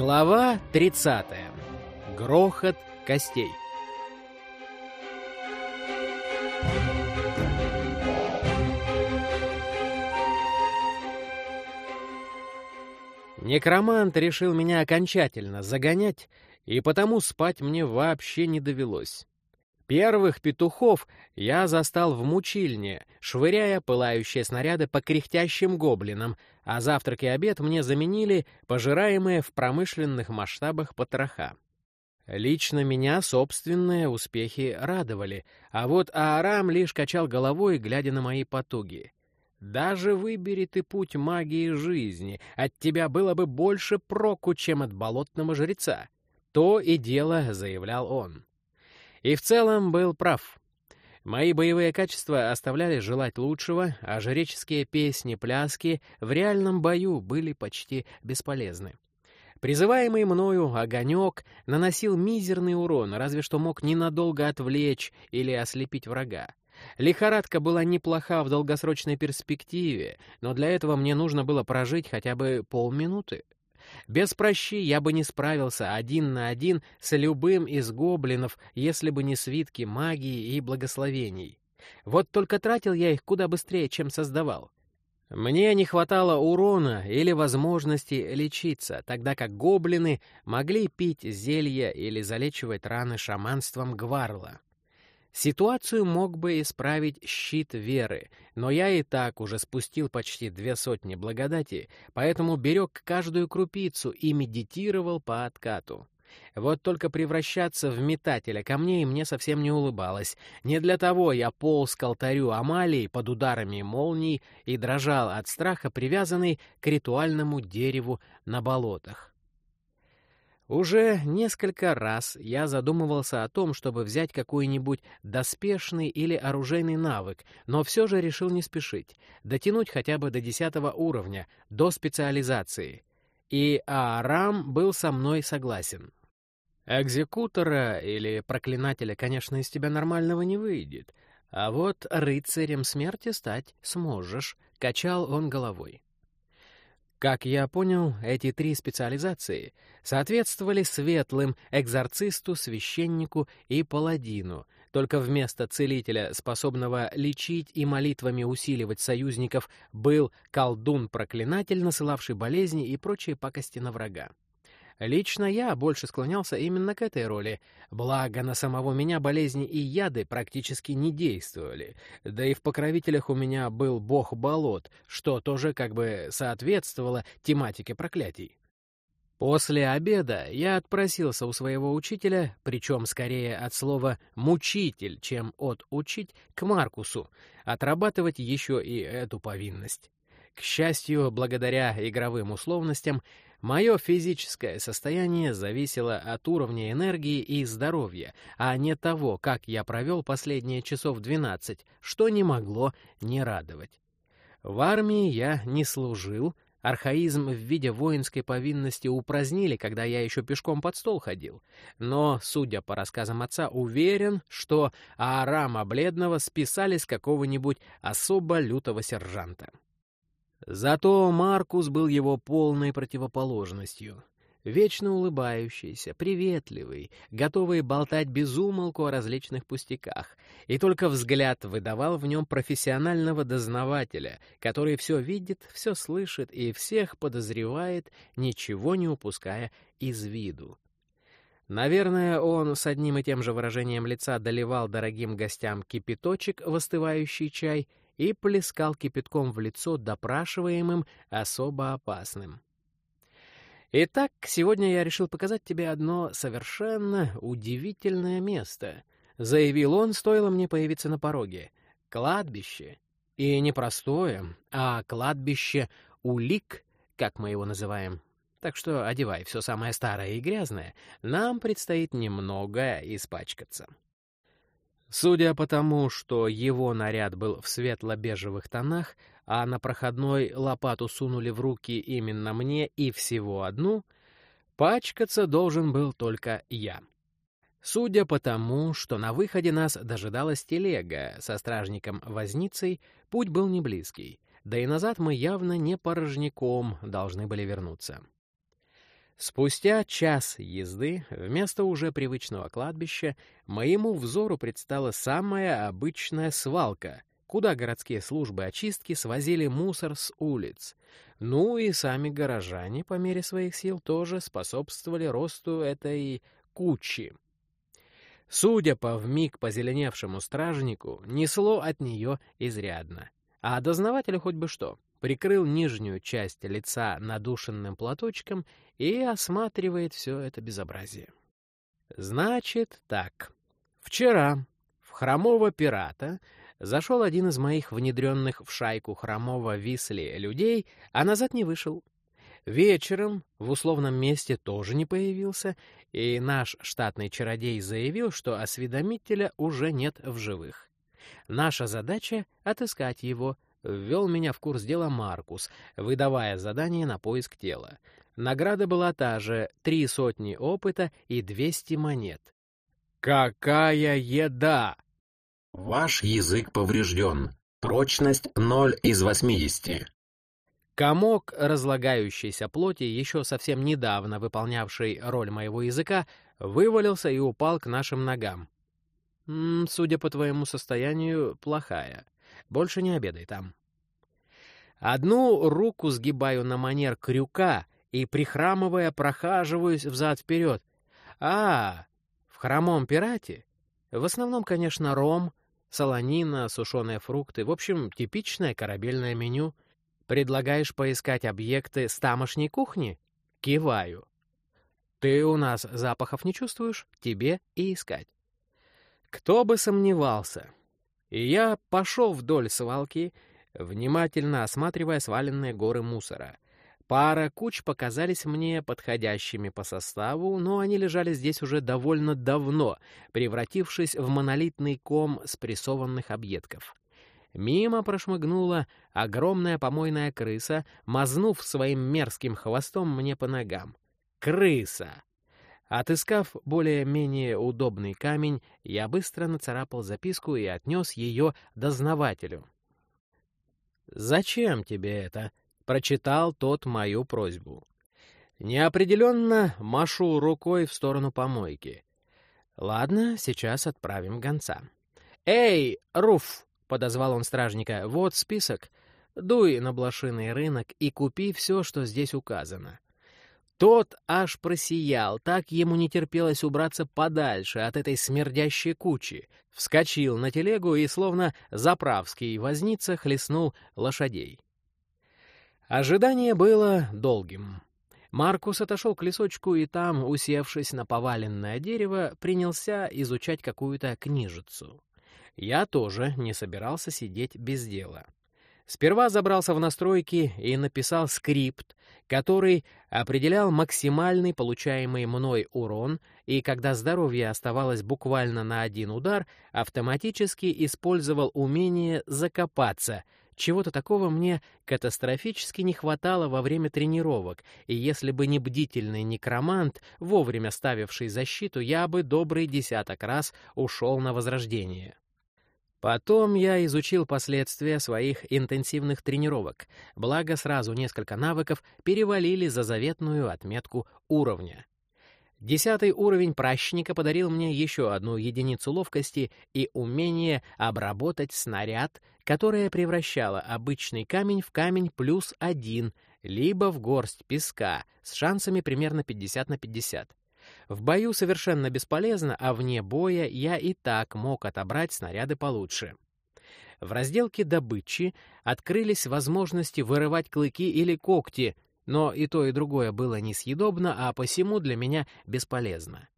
Глава 30. Грохот костей. Некромант решил меня окончательно загонять, и потому спать мне вообще не довелось. Первых петухов я застал в мучильне, швыряя пылающие снаряды по кряхтящим гоблинам, а завтрак и обед мне заменили пожираемые в промышленных масштабах потроха. Лично меня собственные успехи радовали, а вот Аарам лишь качал головой, глядя на мои потуги. «Даже выбери ты путь магии жизни, от тебя было бы больше проку, чем от болотного жреца». То и дело, заявлял он. И в целом был прав. Мои боевые качества оставляли желать лучшего, а жреческие песни-пляски в реальном бою были почти бесполезны. Призываемый мною огонек наносил мизерный урон, разве что мог ненадолго отвлечь или ослепить врага. Лихорадка была неплоха в долгосрочной перспективе, но для этого мне нужно было прожить хотя бы полминуты. Без прощи я бы не справился один на один с любым из гоблинов, если бы не свитки магии и благословений. Вот только тратил я их куда быстрее, чем создавал. Мне не хватало урона или возможности лечиться, тогда как гоблины могли пить зелья или залечивать раны шаманством гварла. Ситуацию мог бы исправить щит веры, но я и так уже спустил почти две сотни благодати, поэтому берег каждую крупицу и медитировал по откату. Вот только превращаться в метателя камней мне совсем не улыбалось. Не для того я полз к алтарю Амалии под ударами молний и дрожал от страха, привязанный к ритуальному дереву на болотах. Уже несколько раз я задумывался о том, чтобы взять какой-нибудь доспешный или оружейный навык, но все же решил не спешить, дотянуть хотя бы до десятого уровня, до специализации. И Аарам был со мной согласен. Экзекутора или проклинателя, конечно, из тебя нормального не выйдет, а вот рыцарем смерти стать сможешь, — качал он головой. Как я понял, эти три специализации соответствовали светлым экзорцисту, священнику и паладину, только вместо целителя, способного лечить и молитвами усиливать союзников, был колдун-проклинатель, насылавший болезни и прочие пакости на врага. Лично я больше склонялся именно к этой роли, благо на самого меня болезни и яды практически не действовали, да и в покровителях у меня был бог болот, что тоже как бы соответствовало тематике проклятий. После обеда я отпросился у своего учителя, причем скорее от слова «мучитель», чем от «учить» к Маркусу, отрабатывать еще и эту повинность. К счастью, благодаря игровым условностям, Мое физическое состояние зависело от уровня энергии и здоровья, а не того, как я провел последние часов 12, что не могло не радовать. В армии я не служил, архаизм в виде воинской повинности упразднили, когда я еще пешком под стол ходил. Но, судя по рассказам отца, уверен, что Аарама Бледного списали с какого-нибудь особо лютого сержанта. Зато Маркус был его полной противоположностью. Вечно улыбающийся, приветливый, готовый болтать без умолку о различных пустяках, и только взгляд выдавал в нем профессионального дознавателя, который все видит, все слышит и всех подозревает, ничего не упуская из виду. Наверное, он с одним и тем же выражением лица доливал дорогим гостям кипяточек в остывающий чай — и плескал кипятком в лицо допрашиваемым особо опасным. «Итак, сегодня я решил показать тебе одно совершенно удивительное место», — заявил он, стоило мне появиться на пороге. «Кладбище. И не простое, а кладбище улик, как мы его называем. Так что одевай все самое старое и грязное. Нам предстоит немного испачкаться». Судя по тому, что его наряд был в светло-бежевых тонах, а на проходной лопату сунули в руки именно мне и всего одну, пачкаться должен был только я. Судя по тому, что на выходе нас дожидалась телега со стражником-возницей, путь был не близкий, да и назад мы явно не порожняком должны были вернуться. Спустя час езды, вместо уже привычного кладбища, моему взору предстала самая обычная свалка, куда городские службы очистки свозили мусор с улиц. Ну и сами горожане, по мере своих сил, тоже способствовали росту этой кучи. Судя по вмиг позеленевшему стражнику, несло от нее изрядно. А дознавателю хоть бы что — прикрыл нижнюю часть лица надушенным платочком и осматривает все это безобразие. Значит так. Вчера в хромого пирата зашел один из моих внедренных в шайку хромого висли людей, а назад не вышел. Вечером в условном месте тоже не появился, и наш штатный чародей заявил, что осведомителя уже нет в живых. Наша задача — отыскать его, ввел меня в курс дела Маркус, выдавая задание на поиск тела. Награда была та же — три сотни опыта и двести монет. «Какая еда!» «Ваш язык поврежден. Прочность ноль из восьмидесяти». Комок разлагающейся плоти, еще совсем недавно выполнявший роль моего языка, вывалился и упал к нашим ногам. «М -м, «Судя по твоему состоянию, плохая. Больше не обедай там. Одну руку сгибаю на манер крюка и, прихрамывая, прохаживаюсь взад-вперед. А, в хромом пирате? В основном, конечно, ром, солонина, сушеные фрукты. В общем, типичное корабельное меню. Предлагаешь поискать объекты с тамошней кухни? Киваю. Ты у нас запахов не чувствуешь? Тебе и искать. Кто бы сомневался. И я пошел вдоль свалки, внимательно осматривая сваленные горы мусора. Пара куч показались мне подходящими по составу, но они лежали здесь уже довольно давно, превратившись в монолитный ком спрессованных объедков. Мимо прошмыгнула огромная помойная крыса, мазнув своим мерзким хвостом мне по ногам. Крыса! Отыскав более-менее удобный камень, я быстро нацарапал записку и отнес ее дознавателю. «Зачем тебе это?» — прочитал тот мою просьбу. Неопределенно машу рукой в сторону помойки. «Ладно, сейчас отправим гонца». «Эй, Руф!» — подозвал он стражника. «Вот список. Дуй на блошиный рынок и купи все, что здесь указано». Тот аж просиял, так ему не терпелось убраться подальше от этой смердящей кучи. Вскочил на телегу и, словно заправский возница, хлестнул лошадей. Ожидание было долгим. Маркус отошел к лесочку и там, усевшись на поваленное дерево, принялся изучать какую-то книжицу. Я тоже не собирался сидеть без дела. Сперва забрался в настройки и написал скрипт, который определял максимальный получаемый мной урон, и когда здоровье оставалось буквально на один удар, автоматически использовал умение «закопаться», чего-то такого мне катастрофически не хватало во время тренировок, и если бы не бдительный некромант, вовремя ставивший защиту, я бы добрый десяток раз ушел на возрождение. Потом я изучил последствия своих интенсивных тренировок, благо сразу несколько навыков перевалили за заветную отметку уровня. Десятый уровень пращника подарил мне еще одну единицу ловкости и умение обработать снаряд, которое превращало обычный камень в камень плюс один, либо в горсть песка с шансами примерно 50 на 50. В бою совершенно бесполезно, а вне боя я и так мог отобрать снаряды получше. В разделке добычи открылись возможности вырывать клыки или когти, но и то, и другое было несъедобно, а посему для меня бесполезно.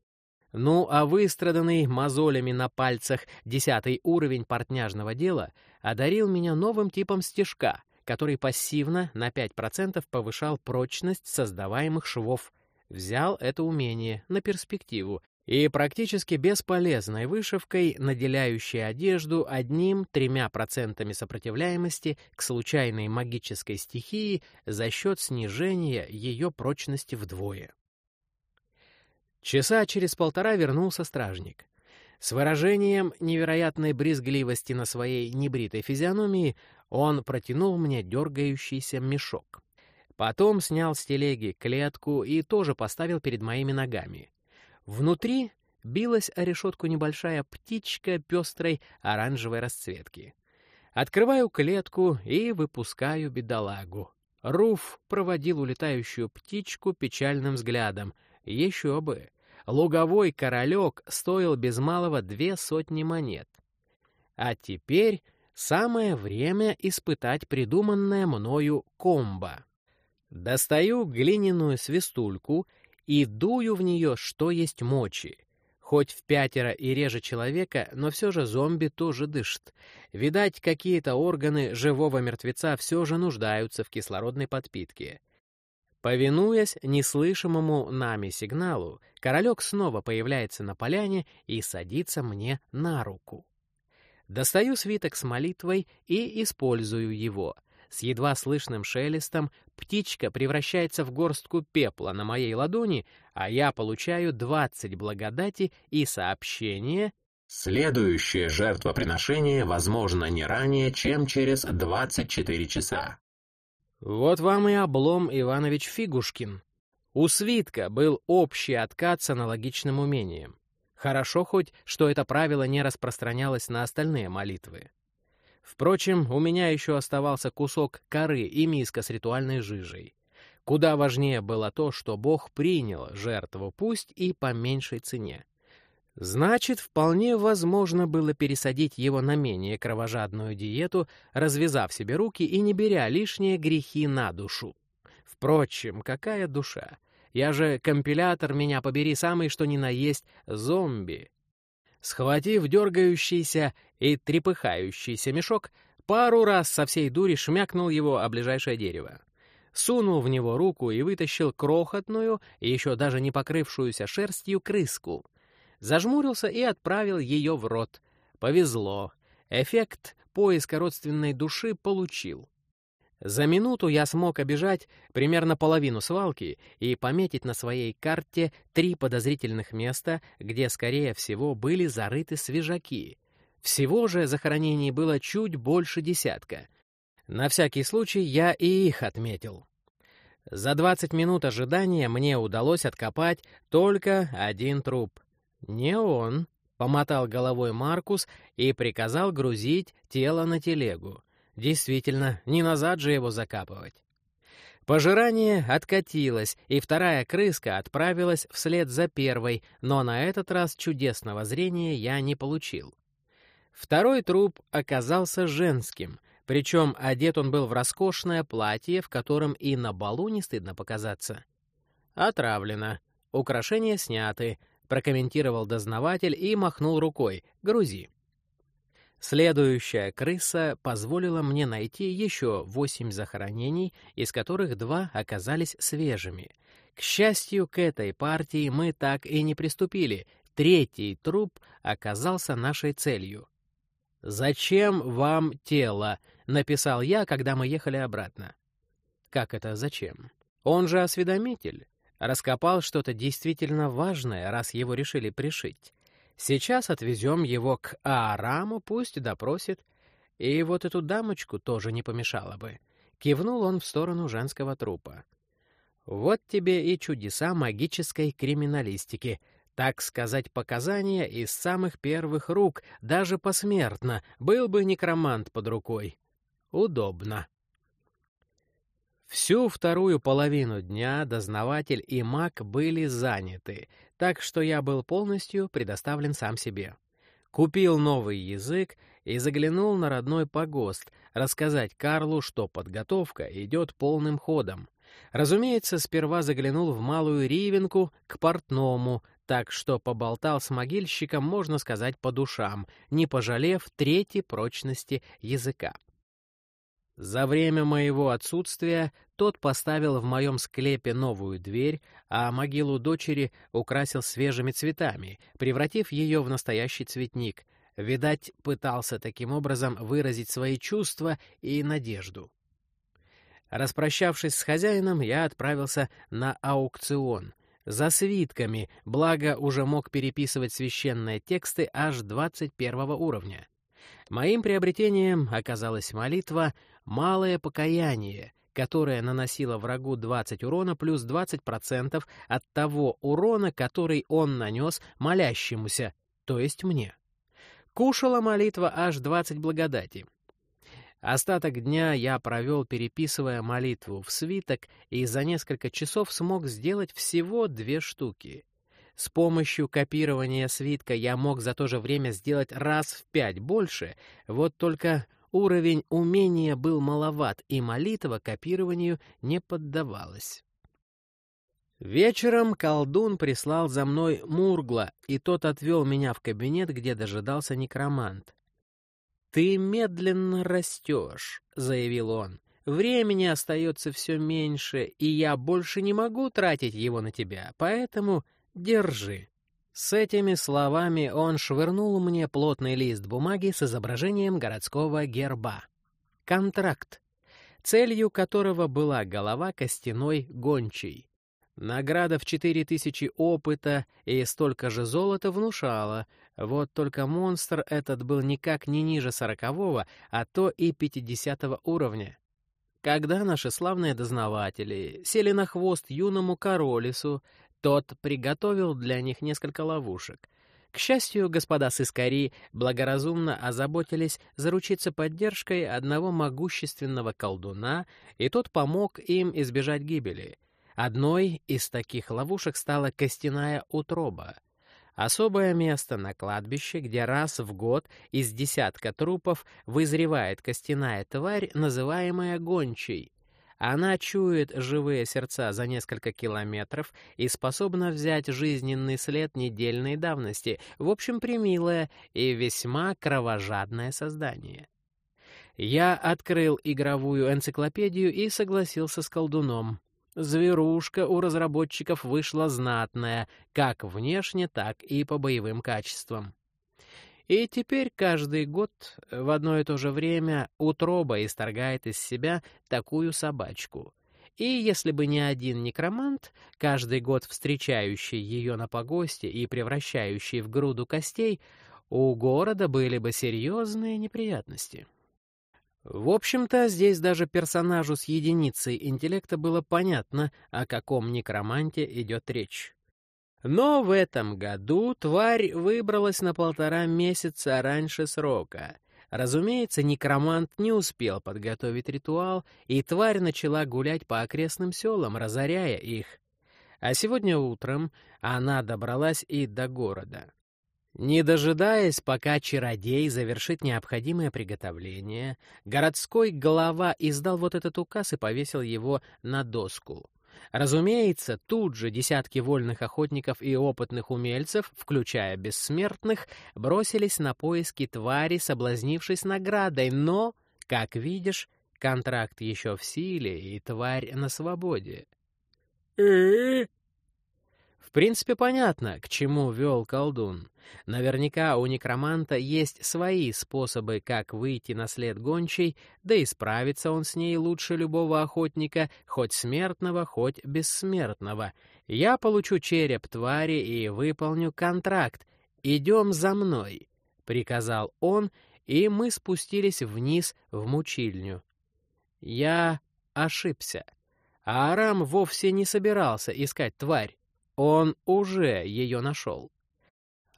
Ну, а выстраданный мозолями на пальцах десятый уровень портняжного дела одарил меня новым типом стежка, который пассивно на 5% повышал прочность создаваемых швов, взял это умение на перспективу и практически бесполезной вышивкой, наделяющей одежду одним-тремя процентами сопротивляемости к случайной магической стихии за счет снижения ее прочности вдвое. Часа через полтора вернулся стражник. С выражением невероятной брезгливости на своей небритой физиономии он протянул мне дергающийся мешок. Потом снял с телеги клетку и тоже поставил перед моими ногами. Внутри билась о решетку небольшая птичка пестрой оранжевой расцветки. Открываю клетку и выпускаю бедолагу. Руф проводил улетающую птичку печальным взглядом. Еще бы! Луговой королек стоил без малого две сотни монет. А теперь самое время испытать придуманное мною комбо. Достаю глиняную свистульку и дую в нее, что есть мочи. Хоть в пятеро и реже человека, но все же зомби тоже дышит. Видать, какие-то органы живого мертвеца все же нуждаются в кислородной подпитке. Повинуясь неслышимому нами сигналу, королек снова появляется на поляне и садится мне на руку. Достаю свиток с молитвой и использую его — с едва слышным шелестом птичка превращается в горстку пепла на моей ладони, а я получаю 20 благодати и сообщение Следующее жертвоприношение возможно не ранее, чем через 24 часа. Вот вам и облом Иванович Фигушкин. У свитка был общий откат с аналогичным умением. Хорошо хоть, что это правило не распространялось на остальные молитвы. Впрочем, у меня еще оставался кусок коры и миска с ритуальной жижей. Куда важнее было то, что Бог принял жертву, пусть и по меньшей цене. Значит, вполне возможно было пересадить его на менее кровожадную диету, развязав себе руки и не беря лишние грехи на душу. Впрочем, какая душа? Я же компилятор, меня побери, самый что ни на есть зомби. Схватив дергающийся и трепыхающийся мешок, пару раз со всей дури шмякнул его о ближайшее дерево. Сунул в него руку и вытащил крохотную, еще даже не покрывшуюся шерстью, крыску. Зажмурился и отправил ее в рот. Повезло. Эффект поиска родственной души получил. За минуту я смог обижать примерно половину свалки и пометить на своей карте три подозрительных места, где, скорее всего, были зарыты свежаки. Всего же захоронений было чуть больше десятка. На всякий случай я и их отметил. За 20 минут ожидания мне удалось откопать только один труп. Не он, — помотал головой Маркус и приказал грузить тело на телегу. Действительно, не назад же его закапывать. Пожирание откатилось, и вторая крыска отправилась вслед за первой, но на этот раз чудесного зрения я не получил. Второй труп оказался женским, причем одет он был в роскошное платье, в котором и на балу не стыдно показаться. «Отравлено. Украшения сняты», — прокомментировал дознаватель и махнул рукой. «Грузи». Следующая крыса позволила мне найти еще восемь захоронений, из которых два оказались свежими. К счастью, к этой партии мы так и не приступили. Третий труп оказался нашей целью. «Зачем вам тело?» — написал я, когда мы ехали обратно. «Как это зачем? Он же осведомитель. Раскопал что-то действительно важное, раз его решили пришить. Сейчас отвезем его к Аараму, пусть допросит. И вот эту дамочку тоже не помешало бы. Кивнул он в сторону женского трупа. Вот тебе и чудеса магической криминалистики. Так сказать, показания из самых первых рук, даже посмертно, был бы некромант под рукой. Удобно. Всю вторую половину дня дознаватель и маг были заняты, так что я был полностью предоставлен сам себе. Купил новый язык и заглянул на родной погост, рассказать Карлу, что подготовка идет полным ходом. Разумеется, сперва заглянул в Малую Ривенку к портному, так что поболтал с могильщиком, можно сказать, по душам, не пожалев третьей прочности языка. За время моего отсутствия тот поставил в моем склепе новую дверь, а могилу дочери украсил свежими цветами, превратив ее в настоящий цветник. Видать, пытался таким образом выразить свои чувства и надежду. Распрощавшись с хозяином, я отправился на аукцион. За свитками, благо уже мог переписывать священные тексты аж 21 уровня. Моим приобретением оказалась молитва «Малое покаяние», которая наносила врагу 20 урона плюс 20% от того урона, который он нанес молящемуся, то есть мне. Кушала молитва аж 20 благодати. Остаток дня я провел, переписывая молитву в свиток, и за несколько часов смог сделать всего две штуки. С помощью копирования свитка я мог за то же время сделать раз в пять больше, вот только уровень умения был маловат, и молитва копированию не поддавалась. Вечером колдун прислал за мной Мургла, и тот отвел меня в кабинет, где дожидался некромант. «Ты медленно растешь», — заявил он. «Времени остается все меньше, и я больше не могу тратить его на тебя, поэтому держи». С этими словами он швырнул мне плотный лист бумаги с изображением городского герба. Контракт, целью которого была голова костяной гончей. Награда в четыре тысячи опыта и столько же золота внушала, вот только монстр этот был никак не ниже сорокового, а то и пятидесятого уровня. Когда наши славные дознаватели сели на хвост юному королису, тот приготовил для них несколько ловушек. К счастью, господа сыскари благоразумно озаботились заручиться поддержкой одного могущественного колдуна, и тот помог им избежать гибели. Одной из таких ловушек стала костяная утроба. Особое место на кладбище, где раз в год из десятка трупов вызревает костяная тварь, называемая гончей — она чует живые сердца за несколько километров и способна взять жизненный след недельной давности. В общем, примилое и весьма кровожадное создание. Я открыл игровую энциклопедию и согласился с колдуном. Зверушка у разработчиков вышла знатная, как внешне, так и по боевым качествам. И теперь каждый год в одно и то же время утроба исторгает из себя такую собачку. И если бы не один некромант, каждый год встречающий ее на погосте и превращающий в груду костей, у города были бы серьезные неприятности. В общем-то, здесь даже персонажу с единицей интеллекта было понятно, о каком некроманте идет речь. Но в этом году тварь выбралась на полтора месяца раньше срока. Разумеется, некромант не успел подготовить ритуал, и тварь начала гулять по окрестным селам, разоряя их. А сегодня утром она добралась и до города. Не дожидаясь, пока чародей завершит необходимое приготовление, городской голова издал вот этот указ и повесил его на доску. Разумеется, тут же десятки вольных охотников и опытных умельцев, включая бессмертных, бросились на поиски твари, соблазнившись наградой, но, как видишь, контракт еще в силе, и тварь на свободе. В принципе, понятно, к чему вел колдун. Наверняка у некроманта есть свои способы, как выйти на след гончей, да и справится он с ней лучше любого охотника, хоть смертного, хоть бессмертного. Я получу череп твари и выполню контракт. «Идем за мной», — приказал он, и мы спустились вниз в мучильню. Я ошибся. А Арам вовсе не собирался искать тварь. Он уже ее нашел.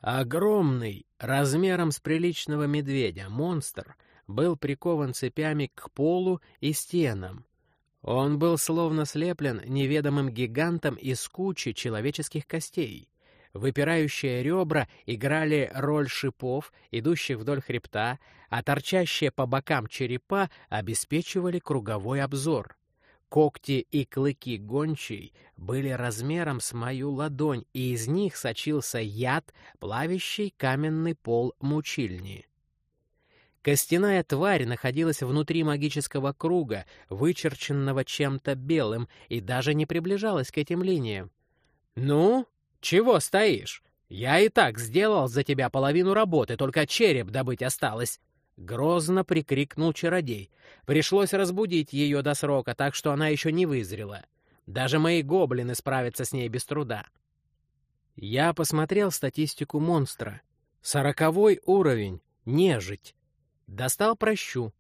Огромный, размером с приличного медведя, монстр был прикован цепями к полу и стенам. Он был словно слеплен неведомым гигантом из кучи человеческих костей. Выпирающие ребра играли роль шипов, идущих вдоль хребта, а торчащие по бокам черепа обеспечивали круговой обзор. Когти и клыки гончей были размером с мою ладонь, и из них сочился яд, плавящий каменный пол мучильни. Костяная тварь находилась внутри магического круга, вычерченного чем-то белым, и даже не приближалась к этим линиям. «Ну, чего стоишь? Я и так сделал за тебя половину работы, только череп добыть осталось», Грозно прикрикнул чародей. Пришлось разбудить ее до срока, так что она еще не вызрела. Даже мои гоблины справятся с ней без труда. Я посмотрел статистику монстра. Сороковой уровень. Нежить. Достал прощу.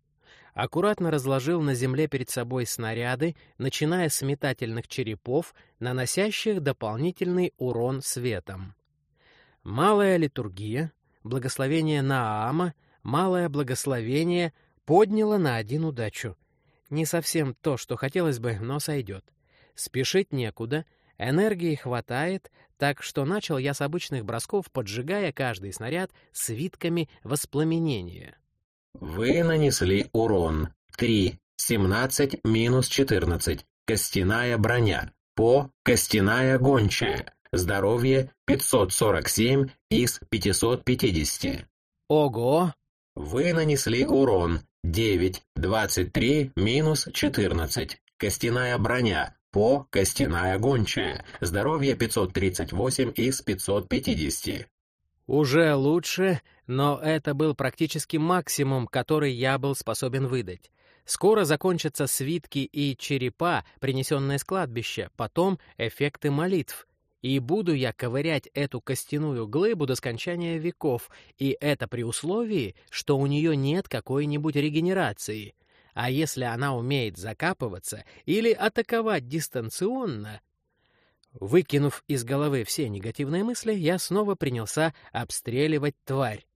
аккуратно разложил на земле перед собой снаряды, начиная с метательных черепов, наносящих дополнительный урон светом. Малая литургия, благословение Наама, малое благословение подняло на один удачу. Не совсем то, что хотелось бы, но сойдет. Спешить некуда, энергии хватает, так что начал я с обычных бросков, поджигая каждый снаряд свитками воспламенения. Вы нанесли урон. 3. 17 минус 14. Костяная броня. По костяная гончая. Здоровье 547 из 550. Ого! Вы нанесли урон. 9. 23 минус 14. Костяная броня. По костяная гончая. Здоровье 538 из 550. Уже лучше, но это был практически максимум, который я был способен выдать. Скоро закончатся свитки и черепа, принесенные с кладбища, потом эффекты молитв. И буду я ковырять эту костяную глыбу до скончания веков, и это при условии, что у нее нет какой-нибудь регенерации. А если она умеет закапываться или атаковать дистанционно, Выкинув из головы все негативные мысли, я снова принялся обстреливать тварь.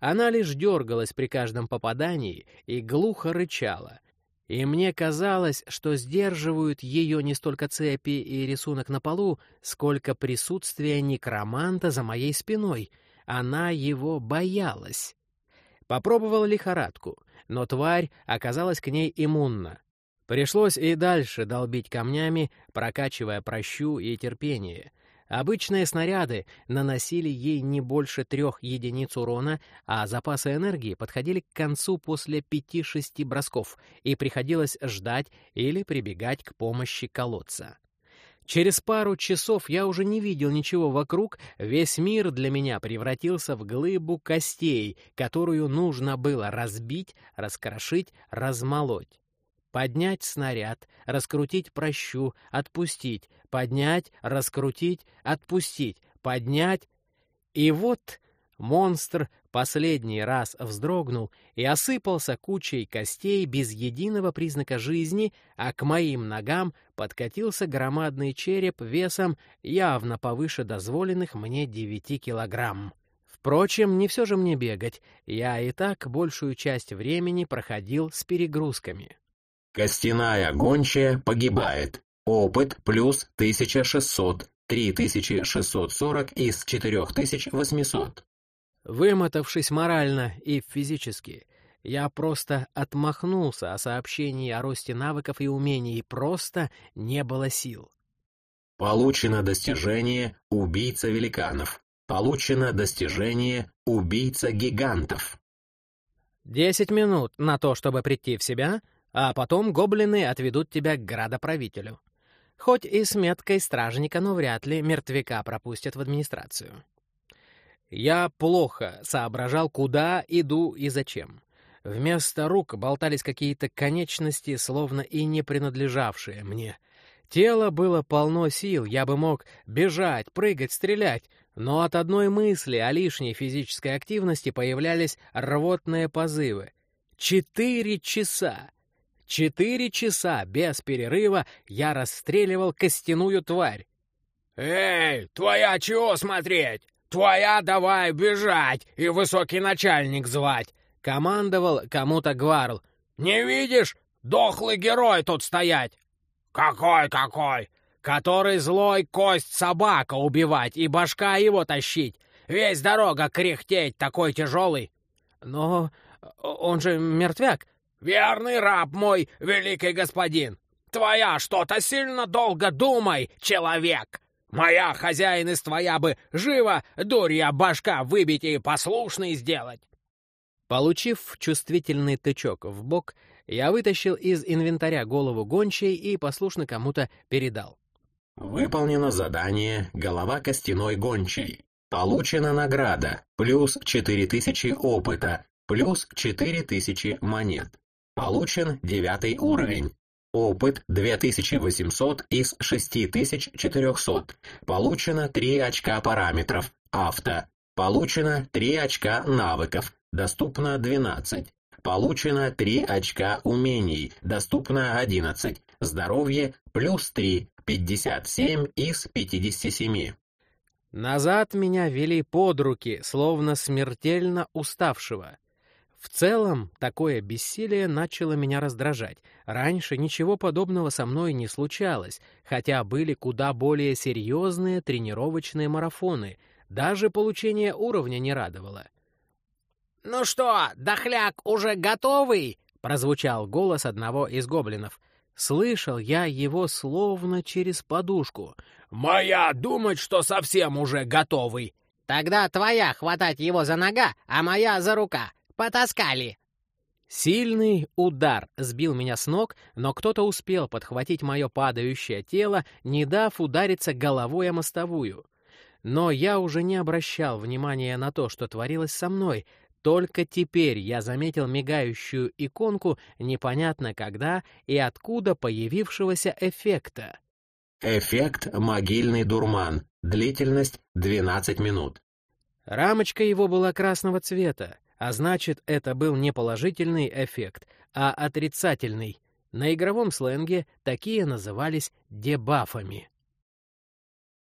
Она лишь дергалась при каждом попадании и глухо рычала. И мне казалось, что сдерживают ее не столько цепи и рисунок на полу, сколько присутствие некроманта за моей спиной. Она его боялась. Попробовал лихорадку, но тварь оказалась к ней иммунна. Пришлось и дальше долбить камнями, прокачивая прощу и терпение. Обычные снаряды наносили ей не больше трех единиц урона, а запасы энергии подходили к концу после пяти-шести бросков, и приходилось ждать или прибегать к помощи колодца. Через пару часов я уже не видел ничего вокруг, весь мир для меня превратился в глыбу костей, которую нужно было разбить, раскрошить, размолоть. Поднять снаряд, раскрутить прощу, отпустить, поднять, раскрутить, отпустить, поднять. И вот монстр последний раз вздрогнул и осыпался кучей костей без единого признака жизни, а к моим ногам подкатился громадный череп весом явно повыше дозволенных мне девяти килограмм. Впрочем, не все же мне бегать, я и так большую часть времени проходил с перегрузками. Костяная гончая погибает. Опыт плюс 1600, 3640 из 4800. Вымотавшись морально и физически, я просто отмахнулся о сообщении о росте навыков и умений, просто не было сил. Получено достижение «Убийца великанов». Получено достижение «Убийца гигантов». Десять минут на то, чтобы прийти в себя, а потом гоблины отведут тебя к градоправителю. Хоть и с меткой стражника, но вряд ли мертвяка пропустят в администрацию. Я плохо соображал, куда иду и зачем. Вместо рук болтались какие-то конечности, словно и не принадлежавшие мне. Тело было полно сил, я бы мог бежать, прыгать, стрелять, но от одной мысли о лишней физической активности появлялись рвотные позывы. Четыре часа! Четыре часа без перерыва я расстреливал костяную тварь. «Эй, твоя чего смотреть? Твоя давай бежать и высокий начальник звать!» — командовал кому-то Гварл. «Не видишь? Дохлый герой тут стоять!» «Какой-какой? Который злой кость собака убивать и башка его тащить. Весь дорога кряхтеть такой тяжелый!» «Но он же мертвяк!» «Верный раб мой, великий господин! Твоя что-то сильно долго думай, человек! Моя хозяин из твоя бы живо дурья башка выбить и послушный сделать!» Получив чувствительный тычок в бок, я вытащил из инвентаря голову гончей и послушно кому-то передал. Выполнено задание «Голова костяной гончей». Получена награда, плюс 4000 опыта, плюс 4000 монет. Получен девятый уровень. Опыт 2800 из 6400. Получено 3 очка параметров. Авто. Получено 3 очка навыков. Доступно 12. Получено 3 очка умений, доступно 11. Здоровье плюс 3, 57 из 57. Назад меня вели под руки, словно смертельно уставшего. В целом, такое бессилие начало меня раздражать. Раньше ничего подобного со мной не случалось, хотя были куда более серьезные тренировочные марафоны. Даже получение уровня не радовало. «Ну что, дохляк уже готовый?» — прозвучал голос одного из гоблинов. Слышал я его словно через подушку. «Моя думать, что совсем уже готовый!» «Тогда твоя хватать его за нога, а моя за рука. Потаскали!» Сильный удар сбил меня с ног, но кто-то успел подхватить мое падающее тело, не дав удариться головой о мостовую. Но я уже не обращал внимания на то, что творилось со мной. Только теперь я заметил мигающую иконку непонятно когда и откуда появившегося эффекта. Эффект «Могильный дурман». Длительность 12 минут. Рамочка его была красного цвета, а значит, это был не положительный эффект, а отрицательный. На игровом сленге такие назывались дебафами.